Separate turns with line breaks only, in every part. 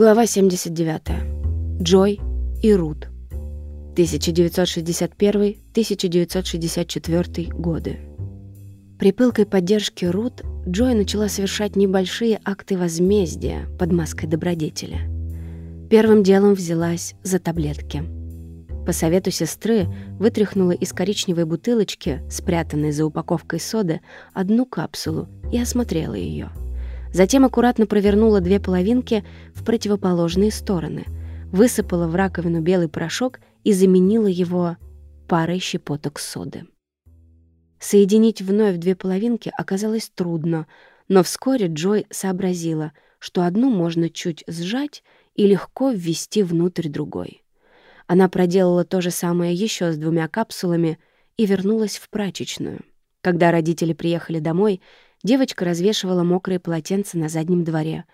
Глава 79. Джой и Рут. 1961-1964 годы. При пылкой поддержке Рут Джой начала совершать небольшие акты возмездия под маской добродетеля. Первым делом взялась за таблетки. По совету сестры вытряхнула из коричневой бутылочки, спрятанной за упаковкой соды, одну капсулу и осмотрела ее. Затем аккуратно провернула две половинки в противоположные стороны, высыпала в раковину белый порошок и заменила его парой щепоток соды. Соединить вновь две половинки оказалось трудно, но вскоре Джой сообразила, что одну можно чуть сжать и легко ввести внутрь другой. Она проделала то же самое еще с двумя капсулами и вернулась в прачечную. Когда родители приехали домой, девочка развешивала мокрые полотенца на заднем дворе.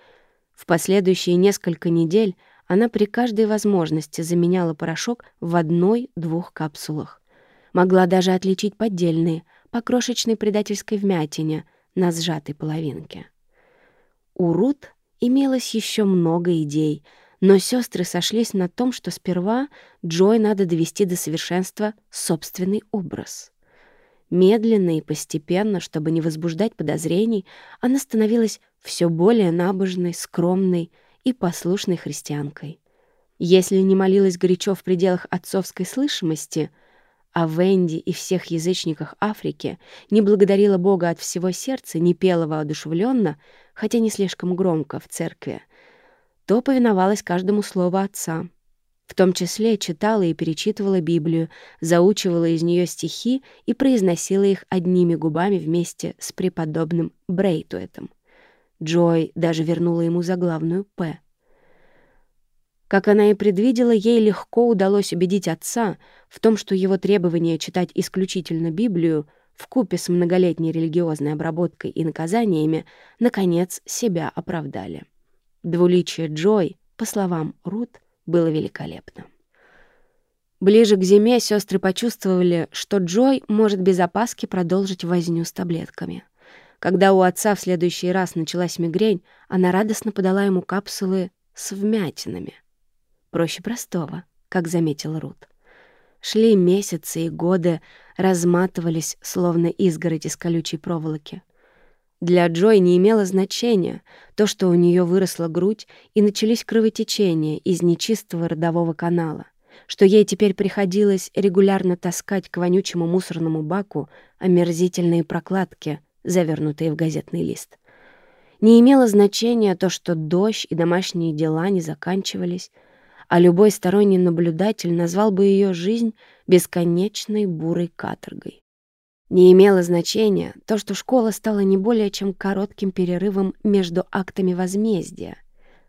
В последующие несколько недель она при каждой возможности заменяла порошок в одной-двух капсулах. Могла даже отличить поддельные, по крошечной предательской вмятине на сжатой половинке. У Рут имелось еще много идей, но сестры сошлись на том, что сперва Джой надо довести до совершенства собственный образ — Медленно и постепенно, чтобы не возбуждать подозрений, она становилась все более набожной, скромной и послушной христианкой. Если не молилась горячо в пределах отцовской слышимости, а Венди и всех язычниках Африки не благодарила Бога от всего сердца, не пела воодушевленно, хотя не слишком громко в церкви, то повиновалась каждому слову отца — в том числе читала и перечитывала Библию, заучивала из нее стихи и произносила их одними губами вместе с преподобным Брейтуэтом. Джой даже вернула ему заглавную «П». Как она и предвидела, ей легко удалось убедить отца в том, что его требование читать исключительно Библию в купе с многолетней религиозной обработкой и наказаниями, наконец, себя оправдали. Двуличие Джой, по словам Рут, было великолепно. Ближе к зиме сестры почувствовали, что Джой может без опаски продолжить возню с таблетками. Когда у отца в следующий раз началась мигрень, она радостно подала ему капсулы с вмятинами. Проще простого, как заметила Рут. Шли месяцы и годы, разматывались, словно изгородь из колючей проволоки. Для Джой не имело значения то, что у нее выросла грудь и начались кровотечения из нечистого родового канала, что ей теперь приходилось регулярно таскать к вонючему мусорному баку омерзительные прокладки, завернутые в газетный лист. Не имело значения то, что дождь и домашние дела не заканчивались, а любой сторонний наблюдатель назвал бы ее жизнь бесконечной бурой каторгой. Не имело значения то, что школа стала не более чем коротким перерывом между актами возмездия,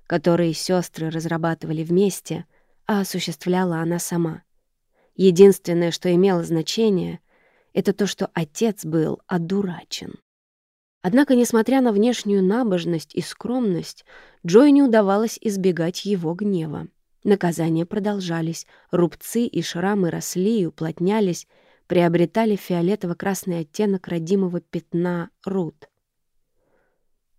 которые сестры разрабатывали вместе, а осуществляла она сама. Единственное, что имело значение, это то, что отец был одурачен. Однако, несмотря на внешнюю набожность и скромность, Джой не удавалось избегать его гнева. Наказания продолжались, рубцы и шрамы росли и уплотнялись, приобретали фиолетово-красный оттенок родимого пятна руд.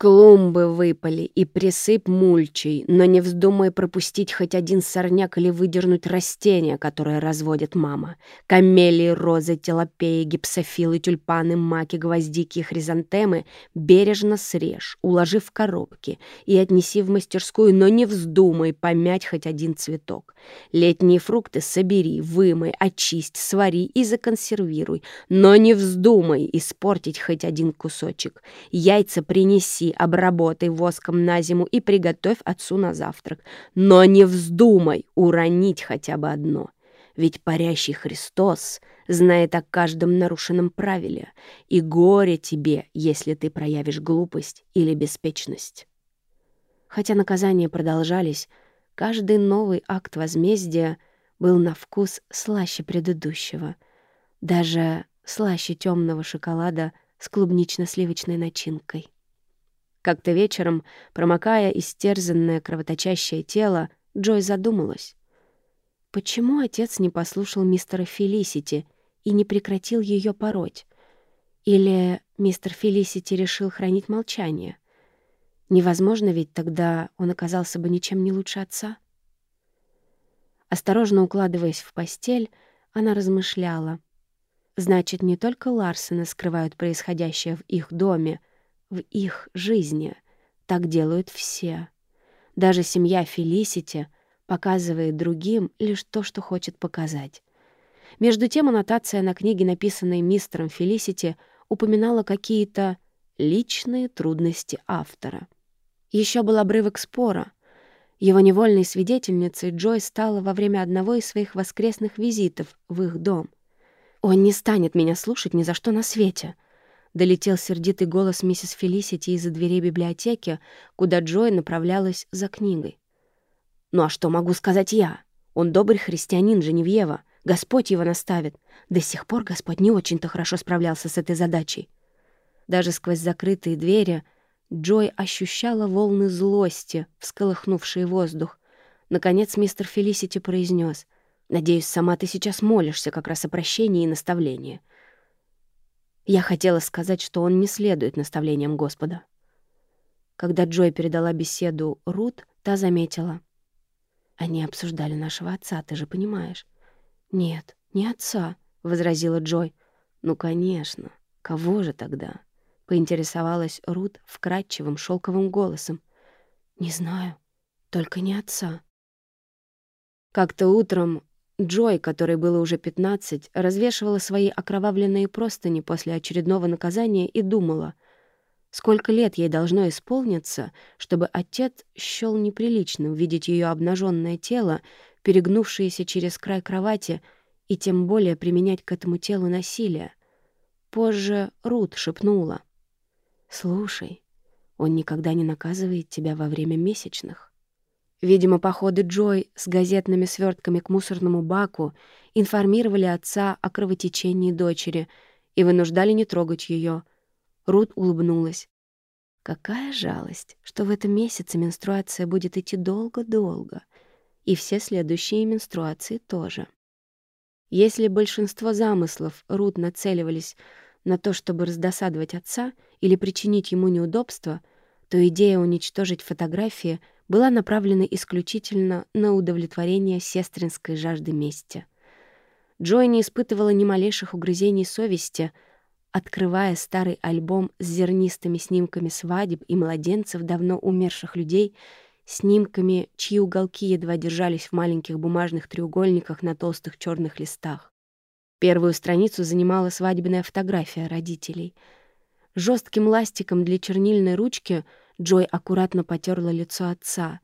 Клумбы выпали и присыпь мульчей, но не вздумай пропустить хоть один сорняк или выдернуть растение, которое разводит мама. Камелии, розы, телопеи, гипсофилы, тюльпаны, маки, гвоздики и хризантемы бережно срежь, уложи в коробки и отнеси в мастерскую, но не вздумай помять хоть один цветок. Летние фрукты собери, вымой, очисть, свари и законсервируй, но не вздумай испортить хоть один кусочек. Яйца принеси, обработай воском на зиму и приготовь отцу на завтрак. Но не вздумай уронить хотя бы одно, ведь парящий Христос знает о каждом нарушенном правиле, и горе тебе, если ты проявишь глупость или беспечность. Хотя наказания продолжались, каждый новый акт возмездия был на вкус слаще предыдущего, даже слаще темного шоколада с клубнично-сливочной начинкой. Как-то вечером, промокая истерзанное кровоточащее тело, Джой задумалась. Почему отец не послушал мистера Фелисити и не прекратил ее пороть? Или мистер Фелисити решил хранить молчание? Невозможно ведь тогда он оказался бы ничем не лучше отца. Осторожно укладываясь в постель, она размышляла. Значит, не только Ларсены скрывают происходящее в их доме, в их жизни. Так делают все. Даже семья Фелисити показывает другим лишь то, что хочет показать. Между тем аннотация на книге, написанной мистером Фелисити, упоминала какие-то личные трудности автора. Еще был обрывок спора. Его невольной свидетельницей Джой стала во время одного из своих воскресных визитов в их дом. «Он не станет меня слушать ни за что на свете», — долетел сердитый голос миссис Фелисити из-за дверей библиотеки, куда Джой направлялась за книгой. «Ну а что могу сказать я? Он добрый христианин, Женевьева. Господь его наставит. До сих пор Господь не очень-то хорошо справлялся с этой задачей. Даже сквозь закрытые двери Джой ощущала волны злости, всколыхнувшие воздух. Наконец мистер Фелисити произнес: «Надеюсь, сама ты сейчас молишься как раз о прощении и наставлении». Я хотела сказать, что он не следует наставлениям Господа. Когда Джой передала беседу Рут, та заметила. «Они обсуждали нашего отца, ты же понимаешь». «Нет, не отца», — возразила Джой. «Ну, конечно. Кого же тогда?» — поинтересовалась Рут вкрадчивым шелковым голосом. «Не знаю. Только не отца». Как-то утром Джой, которой было уже пятнадцать, развешивала свои окровавленные простыни после очередного наказания и думала, сколько лет ей должно исполниться, чтобы отец счёл неприличным видеть ее обнаженное тело перегнувшиеся через край кровати, и тем более применять к этому телу насилие. Позже Рут шепнула. «Слушай, он никогда не наказывает тебя во время месячных». Видимо, походы Джой с газетными свертками к мусорному баку информировали отца о кровотечении дочери и вынуждали не трогать ее. Рут улыбнулась. Какая жалость, что в этом месяце менструация будет идти долго-долго — и все следующие менструации тоже. Если большинство замыслов Рут нацеливались на то, чтобы раздосадовать отца или причинить ему неудобства, то идея уничтожить фотографии была направлена исключительно на удовлетворение сестринской жажды мести. Джой не испытывала ни малейших угрызений совести, открывая старый альбом с зернистыми снимками свадеб и младенцев давно умерших людей — снимками, чьи уголки едва держались в маленьких бумажных треугольниках на толстых черных листах. Первую страницу занимала свадебная фотография родителей. Жестким ластиком для чернильной ручки Джой аккуратно потерла лицо отца,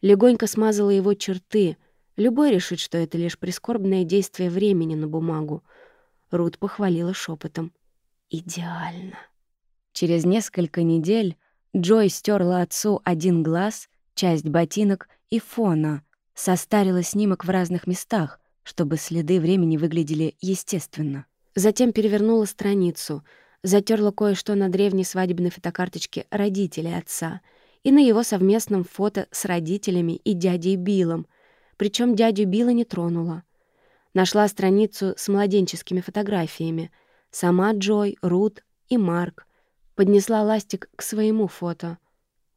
легонько смазала его черты. Любой решит, что это лишь прискорбное действие времени на бумагу. Рут похвалила шепотом. «Идеально». Через несколько недель Джой стерла отцу один глаз часть ботинок и фона, состарила снимок в разных местах, чтобы следы времени выглядели естественно. Затем перевернула страницу, затерла кое-что на древней свадебной фотокарточке родителей отца и на его совместном фото с родителями и дядей Биллом, причем дядю Билла не тронула. Нашла страницу с младенческими фотографиями. Сама Джой, Рут и Марк. Поднесла ластик к своему фото —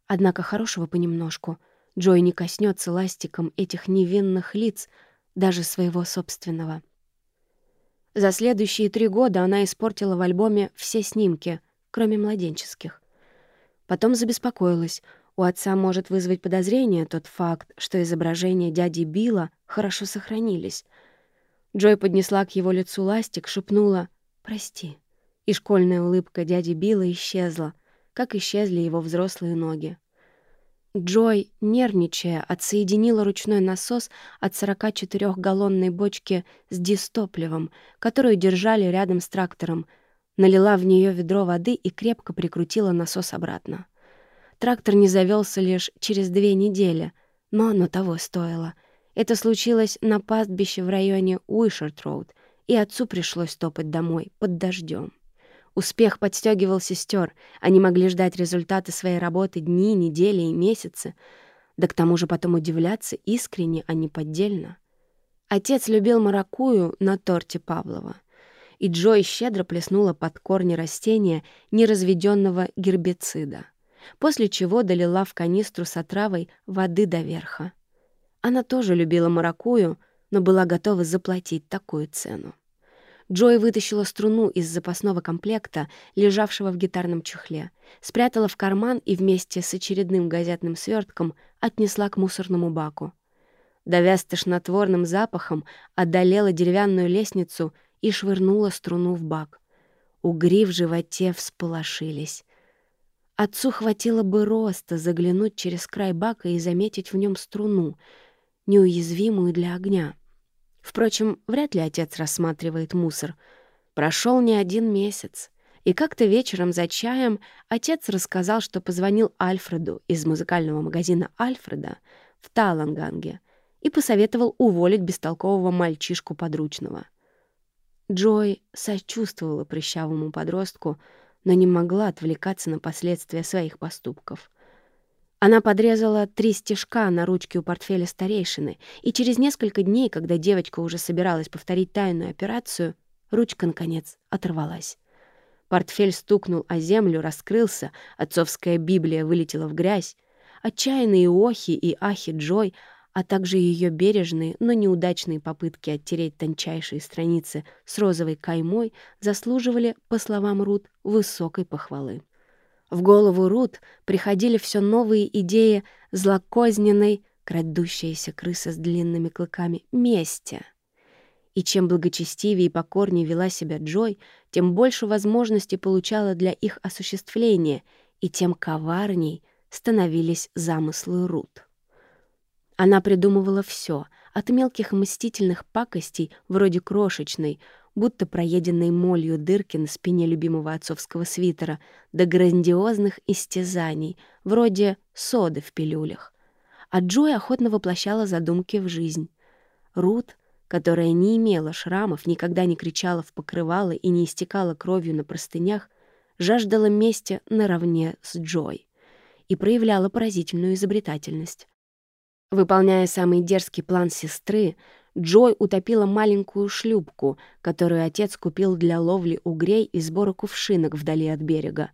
Однако хорошего понемножку. Джой не коснется ластиком этих невинных лиц, даже своего собственного. За следующие три года она испортила в альбоме все снимки, кроме младенческих. Потом забеспокоилась. У отца может вызвать подозрение тот факт, что изображения дяди Билла хорошо сохранились. Джой поднесла к его лицу ластик, шепнула «Прости». И школьная улыбка дяди Билла исчезла, как исчезли его взрослые ноги. Джой, нервничая, отсоединила ручной насос от 44-галлонной бочки с дистопливом, которую держали рядом с трактором, налила в нее ведро воды и крепко прикрутила насос обратно. Трактор не завелся лишь через две недели, но оно того стоило. Это случилось на пастбище в районе Уишерт-Роуд, и отцу пришлось топать домой под дождем. Успех подстегивал сестер. Они могли ждать результаты своей работы дни, недели и месяцы. Да к тому же потом удивляться искренне, а не поддельно. Отец любил маракую на торте Павлова. И Джой щедро плеснула под корни растения неразведенного гербицида. после чего долила в канистру с отравой воды до верха. Она тоже любила маракую, но была готова заплатить такую цену. Джой вытащила струну из запасного комплекта, лежавшего в гитарном чехле, спрятала в карман и вместе с очередным газетным свертком отнесла к мусорному баку. Давясь тошнотворным запахом, одолела деревянную лестницу и швырнула струну в бак. Угри в животе всполошились. Отцу хватило бы роста заглянуть через край бака и заметить в нем струну, неуязвимую для огня. Впрочем, вряд ли отец рассматривает мусор. Прошел не один месяц. И как-то вечером за чаем отец рассказал, что позвонил Альфреду из музыкального магазина «Альфреда» в Таланганге и посоветовал уволить бестолкового мальчишку подручного. Джой сочувствовала прыщавому подростку, но не могла отвлекаться на последствия своих поступков. Она подрезала три стежка на ручке у портфеля старейшины, и через несколько дней, когда девочка уже собиралась повторить тайную операцию, ручка, наконец, оторвалась. Портфель стукнул о землю, раскрылся, отцовская Библия вылетела в грязь. Отчаянные охи и ахи Джой, а также ее бережные, но неудачные попытки оттереть тончайшие страницы с розовой каймой заслуживали, по словам Рут, высокой похвалы. В голову Рут приходили все новые идеи злокозненной, крадущейся крысы с длинными клыками, мести. И чем благочестивее и покорнее вела себя Джой, тем больше возможностей получала для их осуществления, и тем коварней становились замыслы Рут. Она придумывала все, от мелких мстительных пакостей, вроде крошечной, будто проеденной молью дырки на спине любимого отцовского свитера, до грандиозных истязаний, вроде соды в пилюлях. А Джой охотно воплощала задумки в жизнь. Рут, которая не имела шрамов, никогда не кричала в покрывало и не истекала кровью на простынях, жаждала мести наравне с Джой и проявляла поразительную изобретательность. Выполняя самый дерзкий план сестры, Джой утопила маленькую шлюпку, которую отец купил для ловли угрей и сбора кувшинок вдали от берега.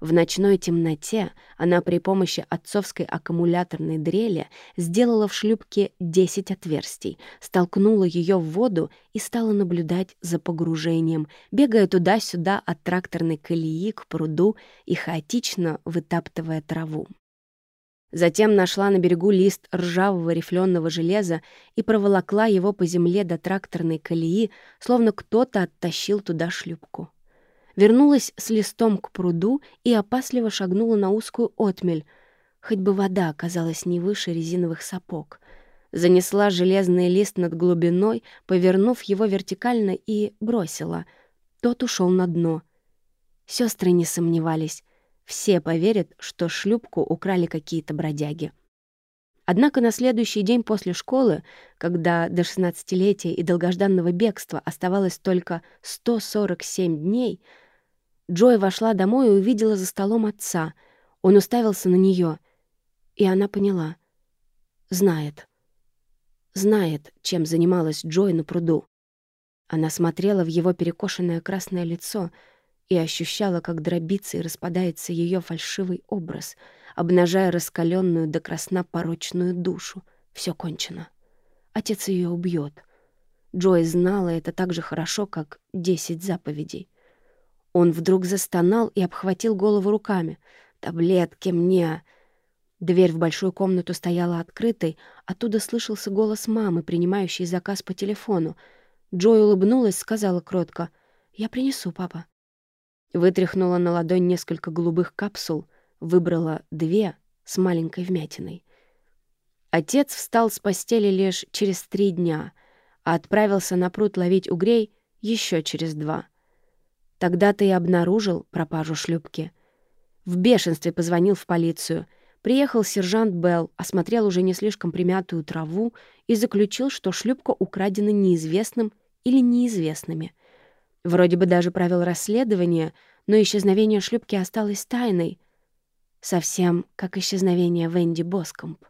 В ночной темноте она при помощи отцовской аккумуляторной дрели сделала в шлюпке 10 отверстий, столкнула ее в воду и стала наблюдать за погружением, бегая туда-сюда от тракторной колеи к пруду и хаотично вытаптывая траву. Затем нашла на берегу лист ржавого рифленого железа и проволокла его по земле до тракторной колеи, словно кто-то оттащил туда шлюпку. Вернулась с листом к пруду и опасливо шагнула на узкую отмель, хоть бы вода оказалась не выше резиновых сапог. Занесла железный лист над глубиной, повернув его вертикально и бросила. Тот ушел на дно. Сестры не сомневались. Все поверят, что шлюпку украли какие-то бродяги. Однако на следующий день после школы, когда до 16-летия и долгожданного бегства оставалось только 147 дней, Джой вошла домой и увидела за столом отца. Он уставился на нее, и она поняла. Знает. Знает, чем занималась Джой на пруду. Она смотрела в его перекошенное красное лицо — и ощущала, как дробится и распадается ее фальшивый образ, обнажая раскаленную до красна порочную душу. Все кончено. Отец ее убьет. Джой знала это так же хорошо, как десять заповедей. Он вдруг застонал и обхватил голову руками. «Таблетки мне!» Дверь в большую комнату стояла открытой, оттуда слышался голос мамы, принимающей заказ по телефону. Джой улыбнулась, сказала кротко, «Я принесу, папа». Вытряхнула на ладонь несколько голубых капсул, выбрала две с маленькой вмятиной. Отец встал с постели лишь через три дня, а отправился на пруд ловить угрей еще через два. Тогда ты и обнаружил пропажу шлюпки. В бешенстве позвонил в полицию. Приехал сержант Белл, осмотрел уже не слишком примятую траву и заключил, что шлюпка украдена неизвестным или неизвестными — Вроде бы даже провел расследование, но исчезновение шлюпки осталось тайной. Совсем как исчезновение Венди Боскомп.